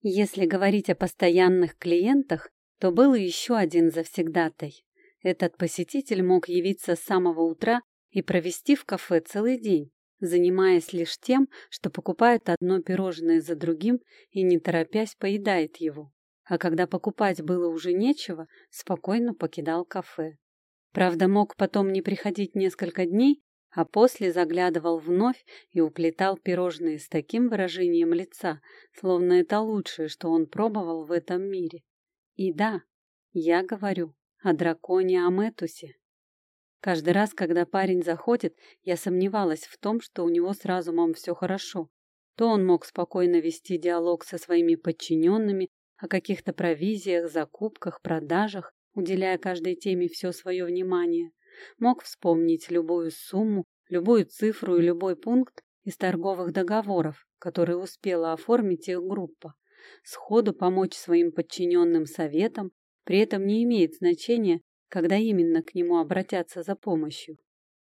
Если говорить о постоянных клиентах, то был еще один завсегдатай. Этот посетитель мог явиться с самого утра и провести в кафе целый день, занимаясь лишь тем, что покупает одно пирожное за другим и, не торопясь, поедает его. А когда покупать было уже нечего, спокойно покидал кафе. Правда, мог потом не приходить несколько дней, а после заглядывал вновь и уплетал пирожные с таким выражением лица, словно это лучшее, что он пробовал в этом мире. И да, я говорю о драконе Аметусе. Каждый раз, когда парень заходит, я сомневалась в том, что у него с разумом все хорошо. То он мог спокойно вести диалог со своими подчиненными о каких-то провизиях, закупках, продажах, уделяя каждой теме все свое внимание. Мог вспомнить любую сумму, любую цифру и любой пункт из торговых договоров, которые успела оформить их группа. Сходу помочь своим подчиненным советам, при этом не имеет значения, когда именно к нему обратятся за помощью.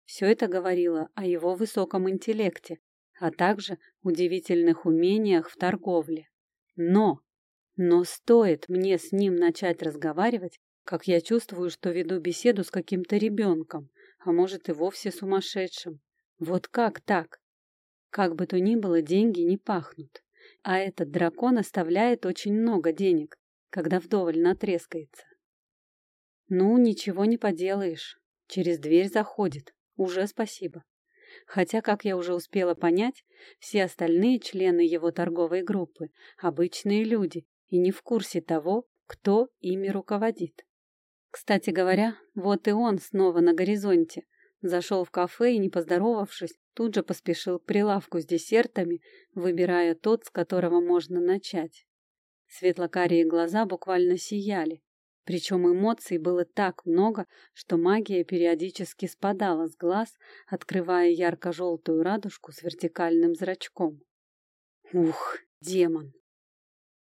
Все это говорило о его высоком интеллекте, а также удивительных умениях в торговле. Но, но стоит мне с ним начать разговаривать, как я чувствую, что веду беседу с каким-то ребенком, а может и вовсе сумасшедшим. Вот как так? Как бы то ни было, деньги не пахнут. А этот дракон оставляет очень много денег, когда вдоволь натрескается. Ну, ничего не поделаешь. Через дверь заходит. Уже спасибо. Хотя, как я уже успела понять, все остальные члены его торговой группы – обычные люди и не в курсе того, кто ими руководит. Кстати говоря, вот и он снова на горизонте. Зашел в кафе и, не поздоровавшись, тут же поспешил к прилавку с десертами, выбирая тот, с которого можно начать. Светлокарие глаза буквально сияли, причем эмоций было так много, что магия периодически спадала с глаз, открывая ярко-желтую радужку с вертикальным зрачком. Ух, демон!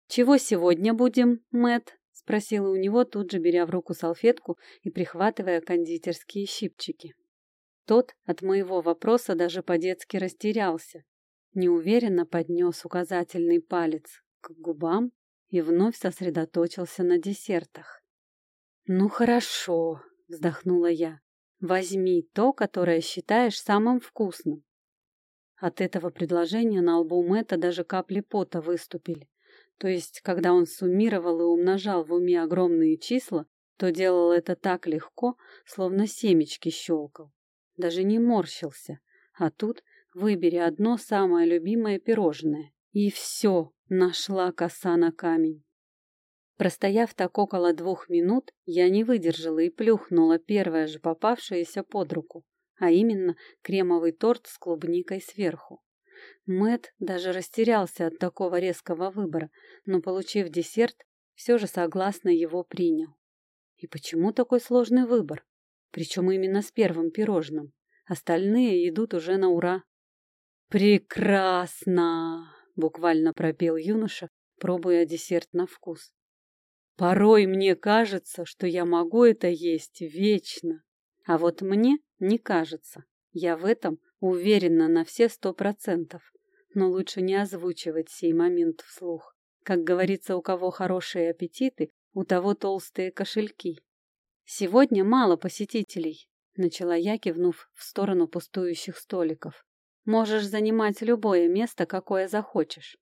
«Чего сегодня будем, Мэт? Спросила у него, тут же беря в руку салфетку и прихватывая кондитерские щипчики. Тот от моего вопроса даже по-детски растерялся, неуверенно поднес указательный палец к губам и вновь сосредоточился на десертах. «Ну хорошо», — вздохнула я. «Возьми то, которое считаешь самым вкусным». От этого предложения на лбу Мэтта даже капли пота выступили. То есть, когда он суммировал и умножал в уме огромные числа, то делал это так легко, словно семечки щелкал. Даже не морщился. А тут выбери одно самое любимое пирожное. И все, нашла коса на камень. Простояв так около двух минут, я не выдержала и плюхнула первое же попавшееся под руку, а именно кремовый торт с клубникой сверху. Мэт даже растерялся от такого резкого выбора, но, получив десерт, все же согласно его принял. И почему такой сложный выбор? Причем именно с первым пирожным. Остальные идут уже на ура. «Прекрасно!» — буквально пропел юноша, пробуя десерт на вкус. Порой мне кажется, что я могу это есть вечно. А вот мне не кажется. Я в этом уверена на все сто процентов. Но лучше не озвучивать сей момент вслух. Как говорится, у кого хорошие аппетиты, у того толстые кошельки. Сегодня мало посетителей, начала я, кивнув в сторону пустующих столиков. Можешь занимать любое место, какое захочешь.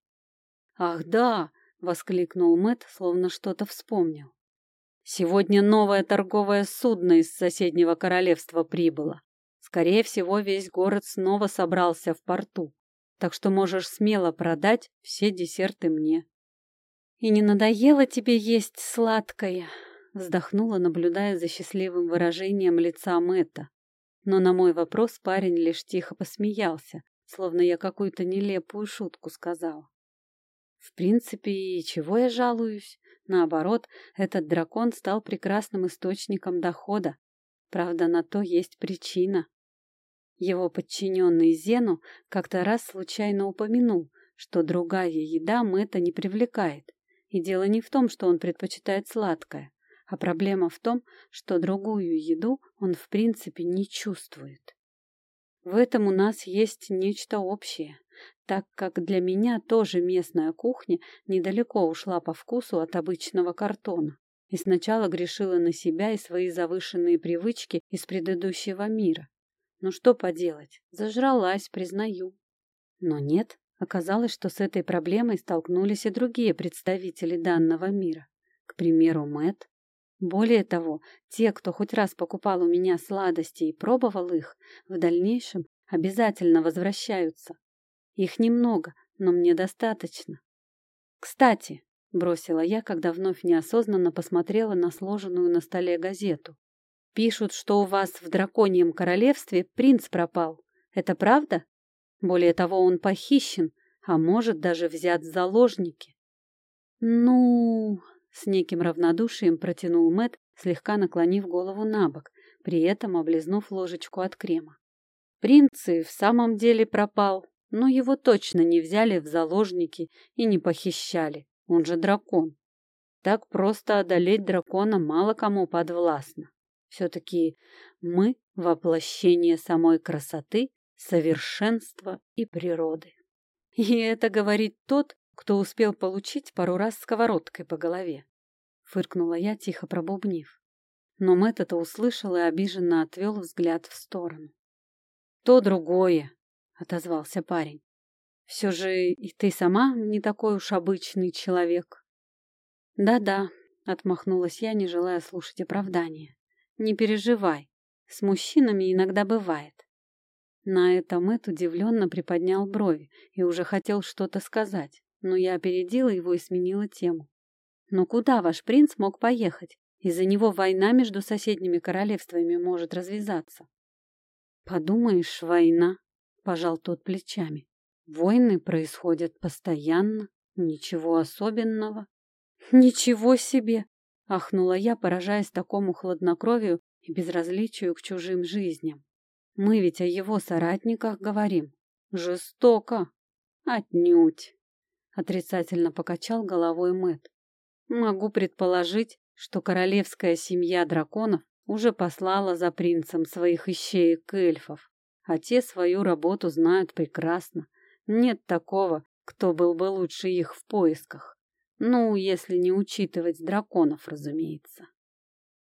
Ах, да, воскликнул Мэт, словно что-то вспомнил. Сегодня новое торговое судно из соседнего королевства прибыло. Скорее всего, весь город снова собрался в порту, так что можешь смело продать все десерты мне. И не надоело тебе есть сладкое? Вздохнула, наблюдая за счастливым выражением лица Мэтта. Но на мой вопрос парень лишь тихо посмеялся, словно я какую-то нелепую шутку сказала. В принципе, и чего я жалуюсь? Наоборот, этот дракон стал прекрасным источником дохода. Правда, на то есть причина. Его подчиненный Зену как-то раз случайно упомянул, что другая еда Мэтта не привлекает. И дело не в том, что он предпочитает сладкое, а проблема в том, что другую еду он в принципе не чувствует. В этом у нас есть нечто общее, так как для меня тоже местная кухня недалеко ушла по вкусу от обычного картона и сначала грешила на себя и свои завышенные привычки из предыдущего мира. Ну что поделать, зажралась, признаю. Но нет, оказалось, что с этой проблемой столкнулись и другие представители данного мира. К примеру, Мэт. Более того, те, кто хоть раз покупал у меня сладости и пробовал их, в дальнейшем обязательно возвращаются. Их немного, но мне достаточно. Кстати, бросила я, когда вновь неосознанно посмотрела на сложенную на столе газету. Пишут, что у вас в драконьем королевстве принц пропал. Это правда? Более того, он похищен, а может даже взят в заложники. Ну, с неким равнодушием протянул Мэт, слегка наклонив голову на бок, при этом облизнув ложечку от крема. Принц и в самом деле пропал, но его точно не взяли в заложники и не похищали, он же дракон. Так просто одолеть дракона мало кому подвластно. Все-таки мы — воплощение самой красоты, совершенства и природы. И это говорит тот, кто успел получить пару раз сковородкой по голове. Фыркнула я, тихо пробубнив. Но Мэтт это услышал и обиженно отвел взгляд в сторону. «То другое», — отозвался парень. «Все же и ты сама не такой уж обычный человек». «Да-да», — отмахнулась я, не желая слушать оправдания. «Не переживай, с мужчинами иногда бывает. На это Мэтт удивленно приподнял брови и уже хотел что-то сказать, но я опередила его и сменила тему. «Но куда ваш принц мог поехать? Из-за него война между соседними королевствами может развязаться». «Подумаешь, война», — пожал тот плечами. «Войны происходят постоянно, ничего особенного». «Ничего себе!» — ахнула я, поражаясь такому хладнокровию и безразличию к чужим жизням. Мы ведь о его соратниках говорим. Жестоко. Отнюдь. Отрицательно покачал головой Мэт. Могу предположить, что королевская семья драконов уже послала за принцем своих ищеек эльфов, а те свою работу знают прекрасно. Нет такого, кто был бы лучше их в поисках. Ну, если не учитывать драконов, разумеется.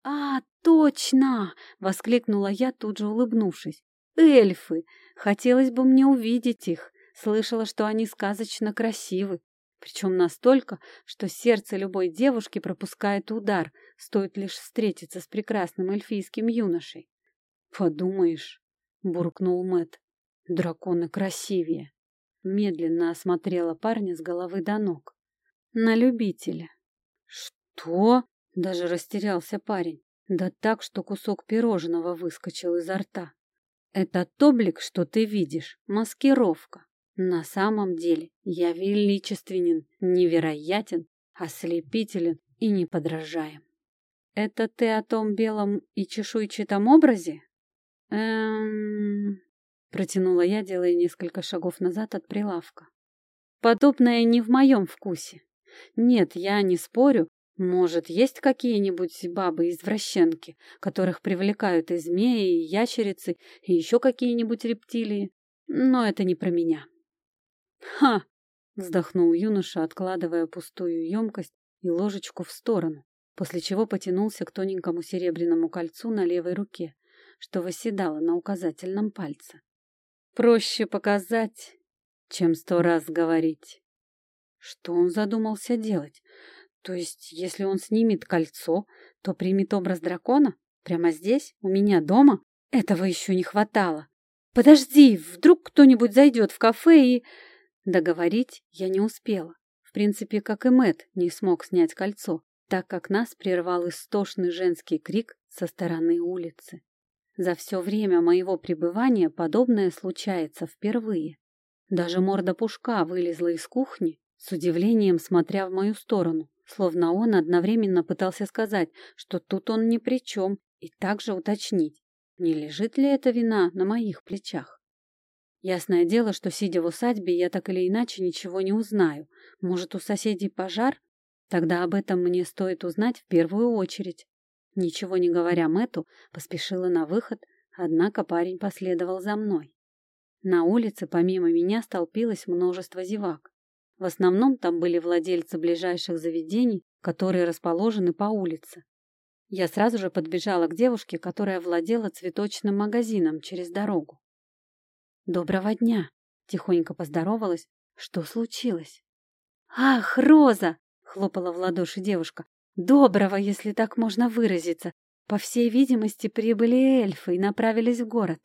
«А, точно!» — воскликнула я, тут же улыбнувшись. «Эльфы! Хотелось бы мне увидеть их. Слышала, что они сказочно красивы. Причем настолько, что сердце любой девушки пропускает удар, стоит лишь встретиться с прекрасным эльфийским юношей. «Подумаешь», — буркнул Мэт, — «драконы красивее». Медленно осмотрела парня с головы до ног. «На любителя». «Что?» Даже растерялся парень. Да так, что кусок пирожного выскочил изо рта. Этот облик, что ты видишь, маскировка. На самом деле я величественен, невероятен, ослепителен и неподражаем. Это ты о том белом и чешуйчатом образе? Эм... Протянула я, делая несколько шагов назад от прилавка. Подобное не в моем вкусе. Нет, я не спорю, может, есть какие-нибудь бабы-извращенки, которых привлекают и змеи, и ящерицы, и еще какие-нибудь рептилии? Но это не про меня. «Ха!» — вздохнул юноша, откладывая пустую емкость и ложечку в сторону, после чего потянулся к тоненькому серебряному кольцу на левой руке, что восседало на указательном пальце. «Проще показать, чем сто раз говорить». Что он задумался делать? То есть, если он снимет кольцо, то примет образ дракона? Прямо здесь, у меня дома? Этого еще не хватало. Подожди, вдруг кто-нибудь зайдет в кафе и... Договорить я не успела. В принципе, как и Мэт не смог снять кольцо, так как нас прервал истошный женский крик со стороны улицы. За все время моего пребывания подобное случается впервые. Даже морда пушка вылезла из кухни, с удивлением смотря в мою сторону. Словно он одновременно пытался сказать, что тут он ни при чем, и также уточнить, не лежит ли эта вина на моих плечах. Ясное дело, что, сидя в усадьбе, я так или иначе ничего не узнаю. Может, у соседей пожар? Тогда об этом мне стоит узнать в первую очередь. Ничего не говоря Мэту, поспешила на выход, однако парень последовал за мной. На улице помимо меня столпилось множество зевак. В основном там были владельцы ближайших заведений, которые расположены по улице. Я сразу же подбежала к девушке, которая владела цветочным магазином через дорогу. «Доброго дня!» — тихонько поздоровалась. «Что случилось?» «Ах, Роза!» — хлопала в ладоши девушка. «Доброго, если так можно выразиться. По всей видимости, прибыли эльфы и направились в город».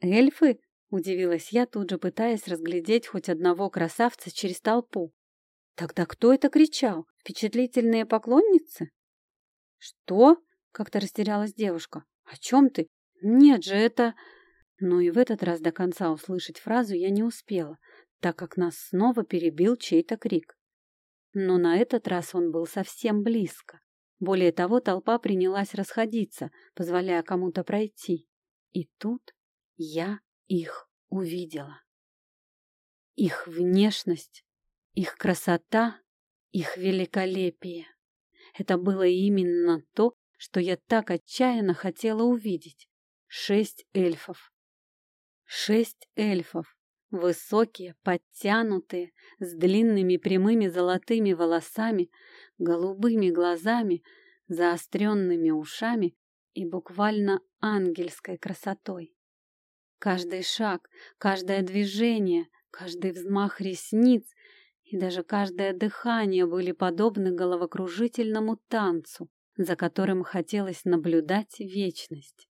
«Эльфы?» — удивилась я, тут же пытаясь разглядеть хоть одного красавца через толпу. «Тогда кто это кричал? Впечатлительные поклонницы?» «Что?» — как-то растерялась девушка. «О чем ты? Нет же, это...» Но и в этот раз до конца услышать фразу я не успела, так как нас снова перебил чей-то крик. Но на этот раз он был совсем близко. Более того, толпа принялась расходиться, позволяя кому-то пройти. И тут я их увидела. Их внешность, их красота, их великолепие. Это было именно то, что я так отчаянно хотела увидеть. Шесть эльфов. Шесть эльфов. Высокие, подтянутые, с длинными прямыми золотыми волосами, голубыми глазами, заостренными ушами и буквально ангельской красотой. Каждый шаг, каждое движение, каждый взмах ресниц и даже каждое дыхание были подобны головокружительному танцу, за которым хотелось наблюдать вечность.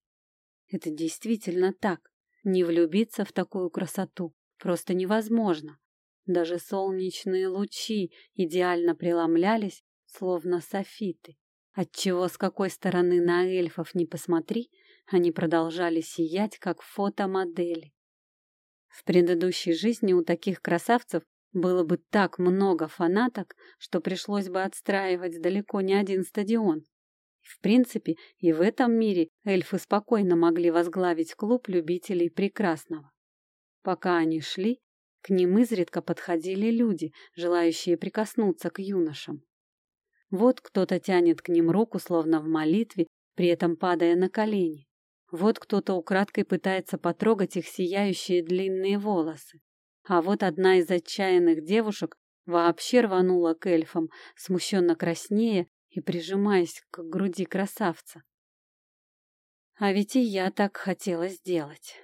Это действительно так. Не влюбиться в такую красоту просто невозможно. Даже солнечные лучи идеально преломлялись, словно софиты, отчего с какой стороны на эльфов не посмотри, они продолжали сиять, как фотомодели. В предыдущей жизни у таких красавцев было бы так много фанаток, что пришлось бы отстраивать далеко не один стадион. В принципе, и в этом мире эльфы спокойно могли возглавить клуб любителей прекрасного. Пока они шли, к ним изредка подходили люди, желающие прикоснуться к юношам. Вот кто-то тянет к ним руку, словно в молитве, при этом падая на колени. Вот кто-то украдкой пытается потрогать их сияющие длинные волосы. А вот одна из отчаянных девушек вообще рванула к эльфам, смущенно краснея и прижимаясь к груди красавца. А ведь и я так хотела сделать.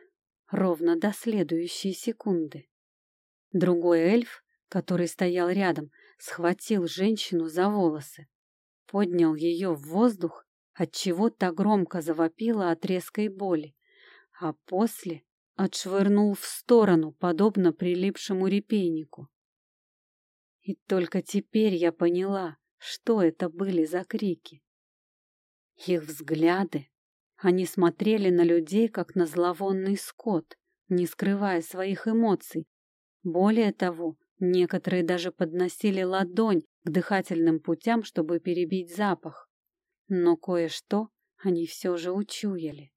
Ровно до следующей секунды. Другой эльф, который стоял рядом, схватил женщину за волосы, поднял ее в воздух, отчего так громко завопила от резкой боли, а после отшвырнул в сторону, подобно прилипшему репейнику. И только теперь я поняла, что это были за крики. Их взгляды, они смотрели на людей, как на зловонный скот, не скрывая своих эмоций. Более того, некоторые даже подносили ладонь к дыхательным путям, чтобы перебить запах. Но кое-что они все же учуяли.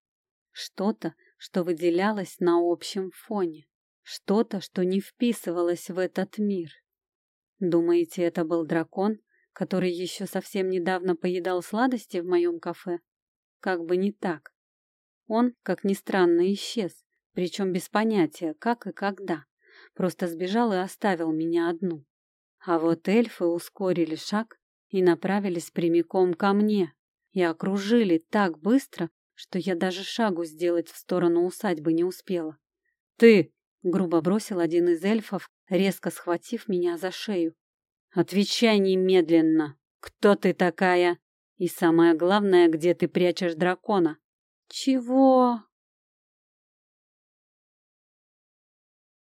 Что-то, что выделялось на общем фоне. Что-то, что не вписывалось в этот мир. Думаете, это был дракон, который еще совсем недавно поедал сладости в моем кафе? Как бы не так. Он, как ни странно, исчез, причем без понятия, как и когда. Просто сбежал и оставил меня одну. А вот эльфы ускорили шаг и направились прямиком ко мне и окружили так быстро, что я даже шагу сделать в сторону усадьбы не успела. «Ты!» — грубо бросил один из эльфов, резко схватив меня за шею. «Отвечай немедленно! Кто ты такая? И самое главное, где ты прячешь дракона?» «Чего?»